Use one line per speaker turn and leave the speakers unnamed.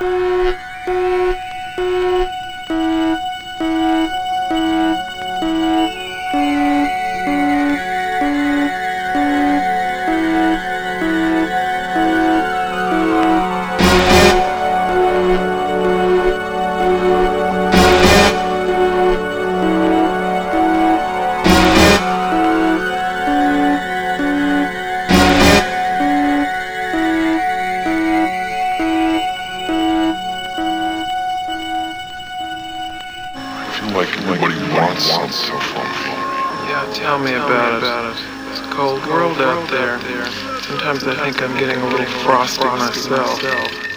Música like everybody wants something from me.
Yeah, tell me about it. It's a cold world out there. Sometimes I think I'm getting a little frosty myself.